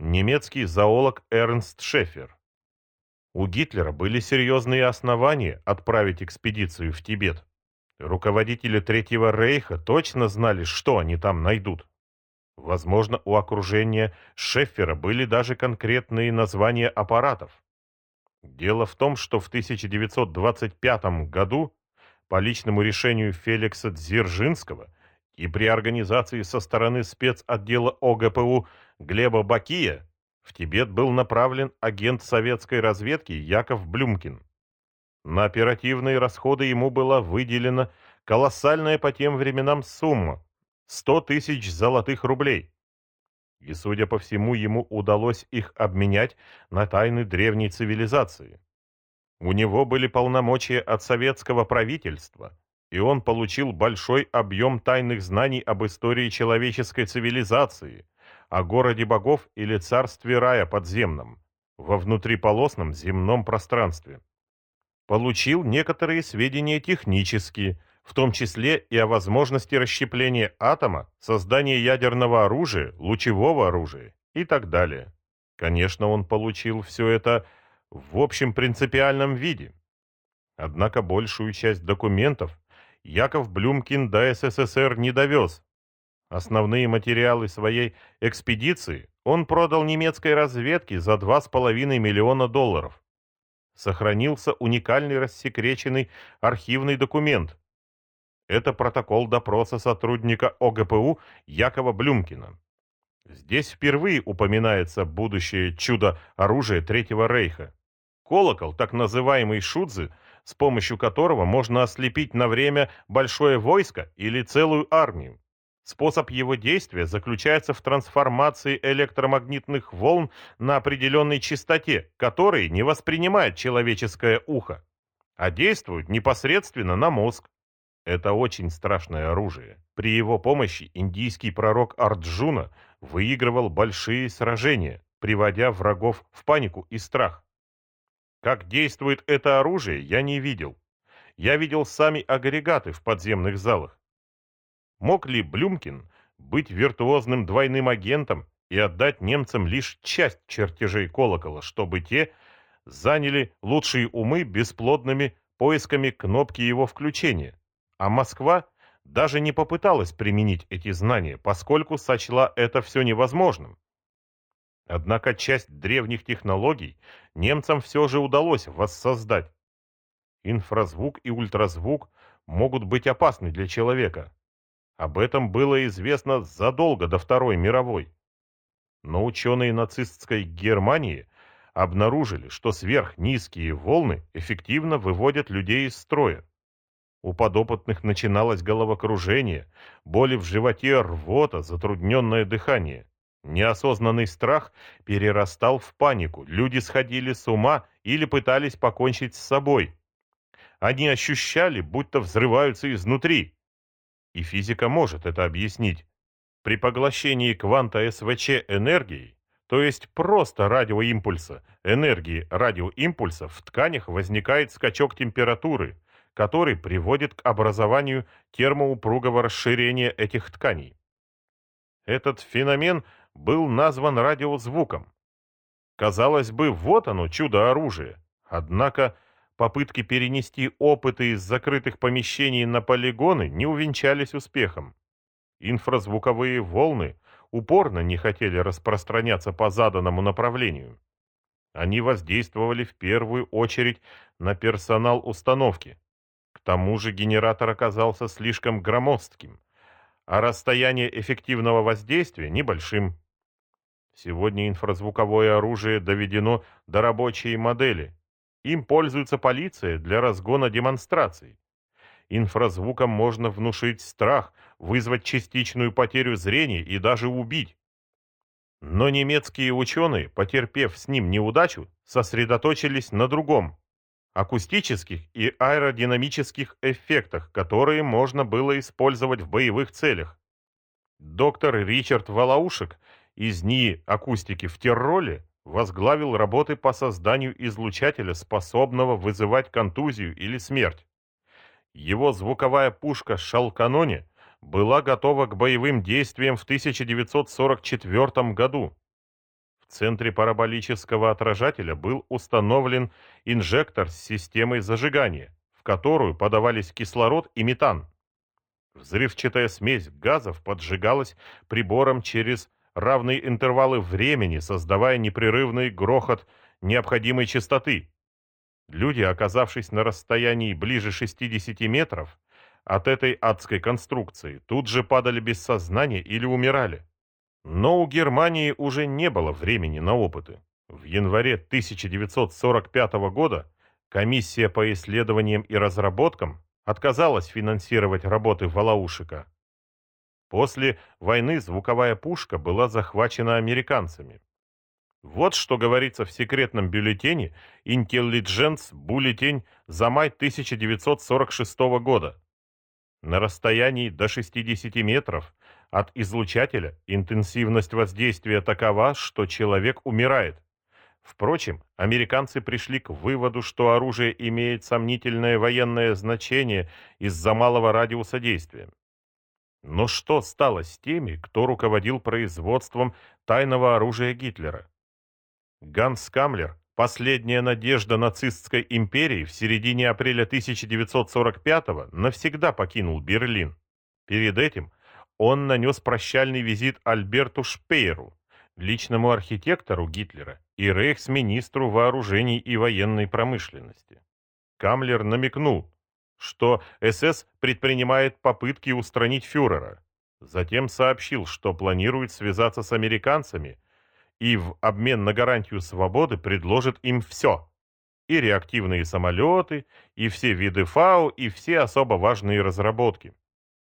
немецкий зоолог Эрнст Шефер. У Гитлера были серьезные основания отправить экспедицию в Тибет. Руководители Третьего Рейха точно знали, что они там найдут. Возможно, у окружения Шеффера были даже конкретные названия аппаратов. Дело в том, что в 1925 году по личному решению Феликса Дзержинского и при организации со стороны спецотдела ОГПУ Глеба Бакия в Тибет был направлен агент советской разведки Яков Блюмкин. На оперативные расходы ему была выделена колоссальная по тем временам сумма – 100 тысяч золотых рублей. И, судя по всему, ему удалось их обменять на тайны древней цивилизации. У него были полномочия от советского правительства, и он получил большой объем тайных знаний об истории человеческой цивилизации, о городе богов или царстве рая подземном, во внутриполосном земном пространстве. Получил некоторые сведения технические, в том числе и о возможности расщепления атома, создания ядерного оружия, лучевого оружия и так далее. Конечно, он получил все это в общем принципиальном виде. Однако большую часть документов Яков Блюмкин до СССР не довез, Основные материалы своей экспедиции он продал немецкой разведке за 2,5 миллиона долларов. Сохранился уникальный рассекреченный архивный документ. Это протокол допроса сотрудника ОГПУ Якова Блюмкина. Здесь впервые упоминается будущее чудо оружия Третьего Рейха. Колокол, так называемый Шудзе, с помощью которого можно ослепить на время большое войско или целую армию. Способ его действия заключается в трансформации электромагнитных волн на определенной частоте, которые не воспринимает человеческое ухо, а действуют непосредственно на мозг. Это очень страшное оружие. При его помощи индийский пророк Арджуна выигрывал большие сражения, приводя врагов в панику и страх. Как действует это оружие, я не видел. Я видел сами агрегаты в подземных залах. Мог ли Блюмкин быть виртуозным двойным агентом и отдать немцам лишь часть чертежей колокола, чтобы те заняли лучшие умы бесплодными поисками кнопки его включения? А Москва даже не попыталась применить эти знания, поскольку сочла это все невозможным. Однако часть древних технологий немцам все же удалось воссоздать. Инфразвук и ультразвук могут быть опасны для человека, об этом было известно задолго до Второй мировой. Но ученые нацистской Германии обнаружили, что сверхнизкие волны эффективно выводят людей из строя. У подопытных начиналось головокружение, боли в животе, рвота, затрудненное дыхание. Неосознанный страх перерастал в панику, люди сходили с ума или пытались покончить с собой. Они ощущали, будто взрываются изнутри. И физика может это объяснить. При поглощении кванта СВЧ энергией, то есть просто радиоимпульса, энергии радиоимпульса в тканях возникает скачок температуры, который приводит к образованию термоупругого расширения этих тканей. Этот феномен был назван радиозвуком. Казалось бы, вот оно, чудо-оружие. Однако Попытки перенести опыты из закрытых помещений на полигоны не увенчались успехом. Инфразвуковые волны упорно не хотели распространяться по заданному направлению. Они воздействовали в первую очередь на персонал установки. К тому же генератор оказался слишком громоздким, а расстояние эффективного воздействия небольшим. Сегодня инфразвуковое оружие доведено до рабочей модели – им пользуется полиция для разгона демонстраций. Инфразвуком можно внушить страх, вызвать частичную потерю зрения и даже убить. Но немецкие ученые, потерпев с ним неудачу, сосредоточились на другом – акустических и аэродинамических эффектах, которые можно было использовать в боевых целях. Доктор Ричард Валаушек из НИИ акустики в Терроле возглавил работы по созданию излучателя, способного вызывать контузию или смерть. Его звуковая пушка «Шалканоне» была готова к боевым действиям в 1944 году. центре параболического отражателя был установлен инжектор с системой зажигания, в которую подавались кислород и метан. Взрывчатая смесь газов поджигалась прибором через равные интервалы времени, создавая непрерывный грохот необходимой частоты. Люди, оказавшись на расстоянии ближе 60 метров от этой адской конструкции, тут же падали без сознания или умирали. Но у Германии уже не было времени на опыты. В январе 1945 года комиссия по исследованиям и разработкам отказалась финансировать работы Валаушика. После войны звуковая пушка была захвачена американцами. Вот что говорится в секретном бюллетене Intelligence Bulletin за май 1946 года. На расстоянии до 60 метров от излучателя интенсивность воздействия такова, что человек умирает. Впрочем, американцы пришли к выводу, что оружие имеет сомнительное военное значение из-за малого радиуса действия. Но что стало с теми, кто руководил производством тайного оружия Гитлера? Ганс Камлер, последняя надежда нацистской империи, в середине апреля 1945-го навсегда покинул Берлин. Перед этим он нанес прощальный визит Альберту Шпейеру, личному архитектору Гитлера и рейхсминистру вооружений и военной промышленности. Камлер намекнул, что СС предпринимает попытки устранить фюрера. Затем сообщил, что планирует связаться с американцами – и в обмен на гарантию свободы предложит им все. И реактивные самолеты, и все виды ФАУ, и все особо важные разработки.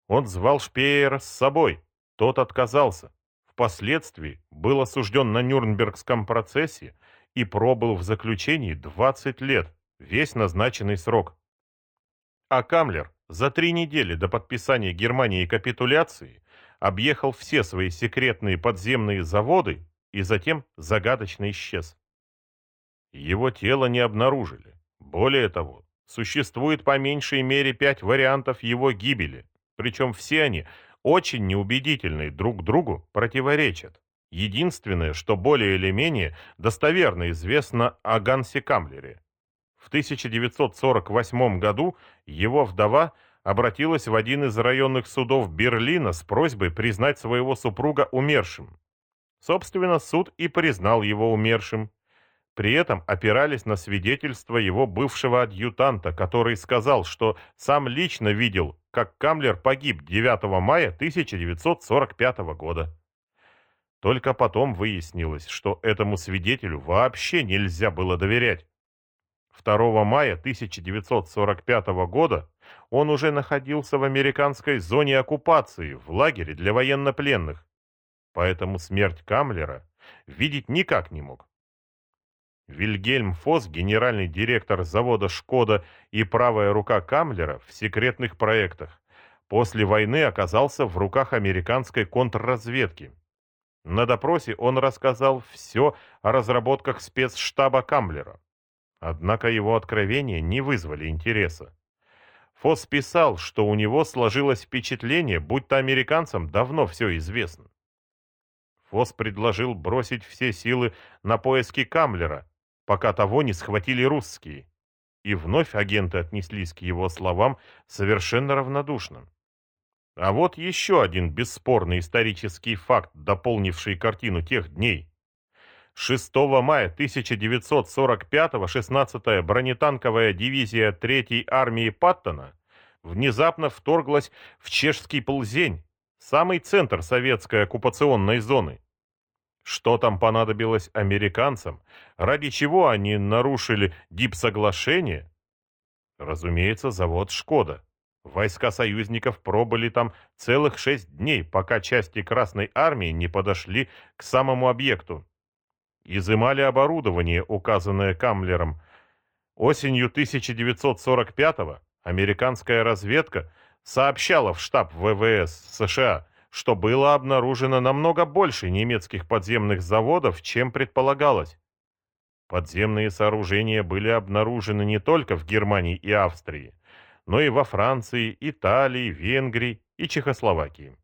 Он звал Шпеера с собой, тот отказался. Впоследствии был осужден на Нюрнбергском процессе и пробыл в заключении 20 лет, весь назначенный срок. А Камлер за три недели до подписания Германии капитуляции объехал все свои секретные подземные заводы и затем загадочно исчез. Его тело не обнаружили. Более того, существует по меньшей мере пять вариантов его гибели, причем все они очень неубедительные друг другу противоречат. Единственное, что более или менее достоверно известно о Гансе Камлере. В 1948 году его вдова обратилась в один из районных судов Берлина с просьбой признать своего супруга умершим. Собственно, суд и признал его умершим. При этом опирались на свидетельство его бывшего адъютанта, который сказал, что сам лично видел, как Камлер погиб 9 мая 1945 года. Только потом выяснилось, что этому свидетелю вообще нельзя было доверять. 2 мая 1945 года он уже находился в американской зоне оккупации, в лагере для военнопленных поэтому смерть Камлера видеть никак не мог. Вильгельм Фос, генеральный директор завода «Шкода» и правая рука Камлера в секретных проектах, после войны оказался в руках американской контрразведки. На допросе он рассказал все о разработках спецштаба Камлера. Однако его откровения не вызвали интереса. Фос писал, что у него сложилось впечатление, будто американцам давно все известно. Фос предложил бросить все силы на поиски Камлера, пока того не схватили русские. И вновь агенты отнеслись к его словам совершенно равнодушно. А вот еще один бесспорный исторический факт, дополнивший картину тех дней. 6 мая 1945-го 16-я бронетанковая дивизия 3-й армии Паттона внезапно вторглась в чешский ползень, самый центр советской оккупационной зоны. Что там понадобилось американцам? Ради чего они нарушили дипсоглашение? Разумеется, завод «Шкода». Войска союзников пробыли там целых шесть дней, пока части Красной Армии не подошли к самому объекту. Изымали оборудование, указанное Камлером. Осенью 1945-го американская разведка сообщала в штаб ВВС США – что было обнаружено намного больше немецких подземных заводов, чем предполагалось. Подземные сооружения были обнаружены не только в Германии и Австрии, но и во Франции, Италии, Венгрии и Чехословакии.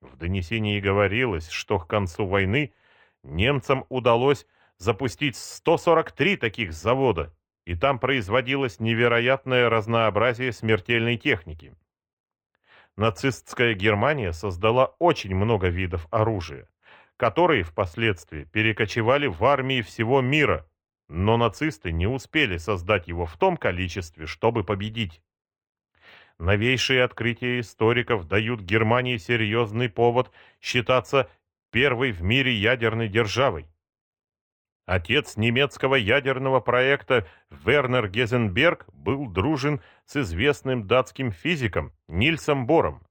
В донесении говорилось, что к концу войны немцам удалось запустить 143 таких завода, и там производилось невероятное разнообразие смертельной техники. Нацистская Германия создала очень много видов оружия, которые впоследствии перекочевали в армии всего мира, но нацисты не успели создать его в том количестве, чтобы победить. Новейшие открытия историков дают Германии серьезный повод считаться первой в мире ядерной державой. Отец немецкого ядерного проекта Вернер Гезенберг был дружен с известным датским физиком Нильсом Бором.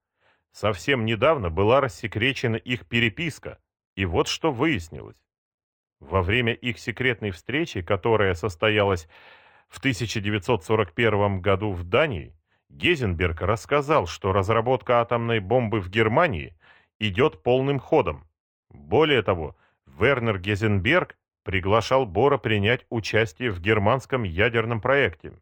Совсем недавно была рассекречена их переписка, и вот что выяснилось. Во время их секретной встречи, которая состоялась в 1941 году в Дании, Гезенберг рассказал, что разработка атомной бомбы в Германии идет полным ходом. Более того, Вернер Гезенберг приглашал Бора принять участие в германском ядерном проекте.